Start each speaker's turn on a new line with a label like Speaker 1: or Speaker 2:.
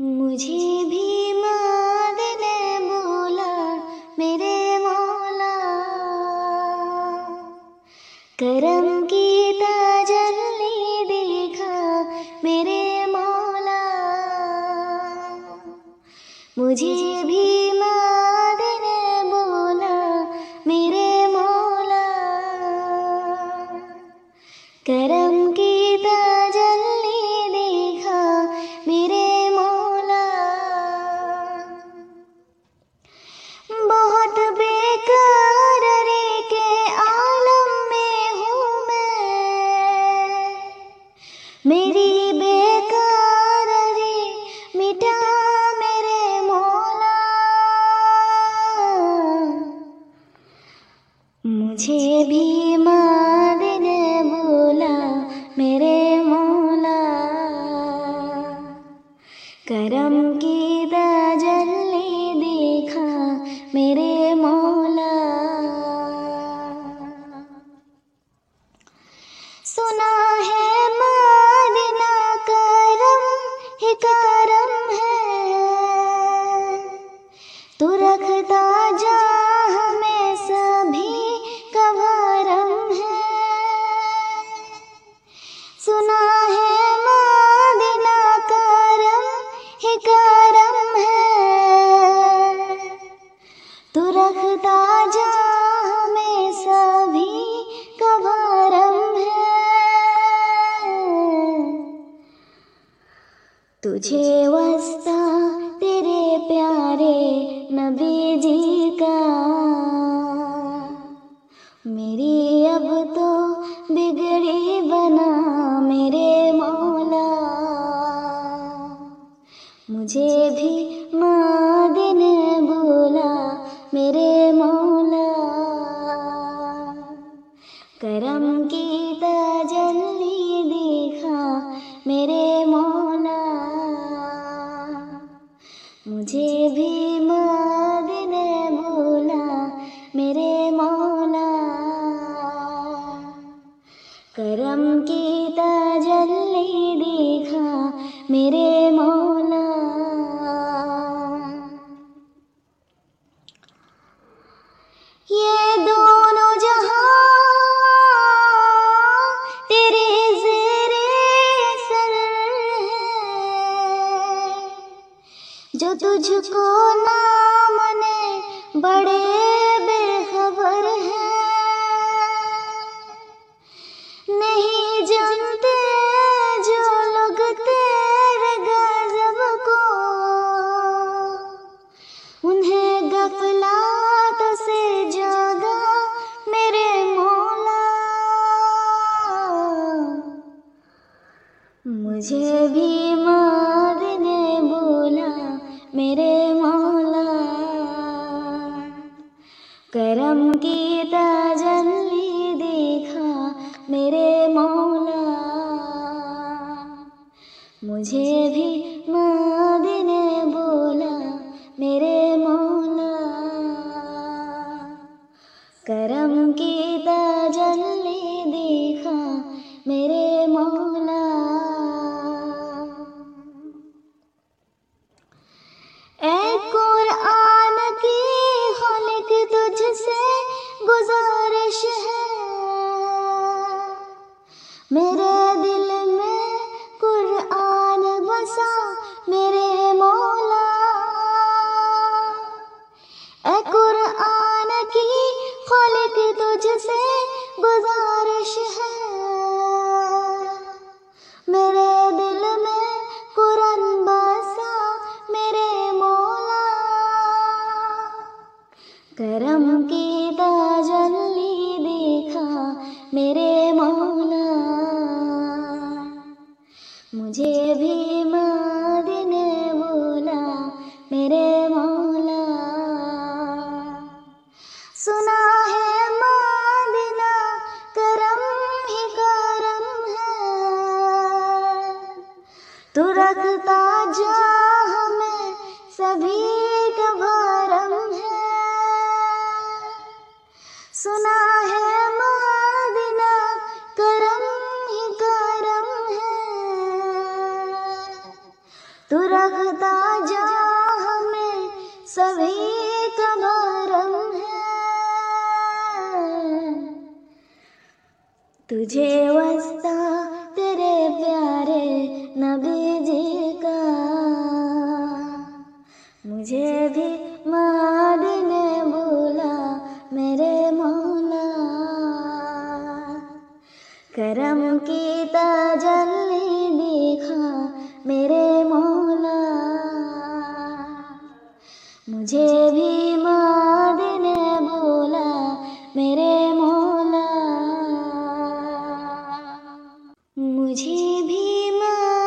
Speaker 1: मुझे भी माद ने बोला मेरे मौला। करम सुना है मदीना कारम, ही कारम है। तू रखता जा हमें सभी का भरम है। तुझे मुझे भी ने बोला मेरे मौला। करम की तजल्ली देखा मेरे मौला। मुझे भी तुझको ना मने बड़े बेखबर हैं। नहीं जानते जो लोग तेरे गजब को, उन्हें गफलात से जागा मेरे मौला। मुझे भी मार मेरे मौला, करम की तजल्ली देखा मेरे मौला। मुझे भी मादी ने बोला मेरे मौला, करम की तजल्ली एक तुझसे गुजारिश है। मेरे दिल में कुरन बसा मेरे मोला। करम की ताजली देखा मेरे मोला। मुझे भी माँ लगता जा हमें सभी भरम है। सुना है मादिना करम ही करम है। तू रखता जा हमें सभी भरम है। तुझे वस्ता करम की तजल्ली दिखा मेरे मौला। मुझे भी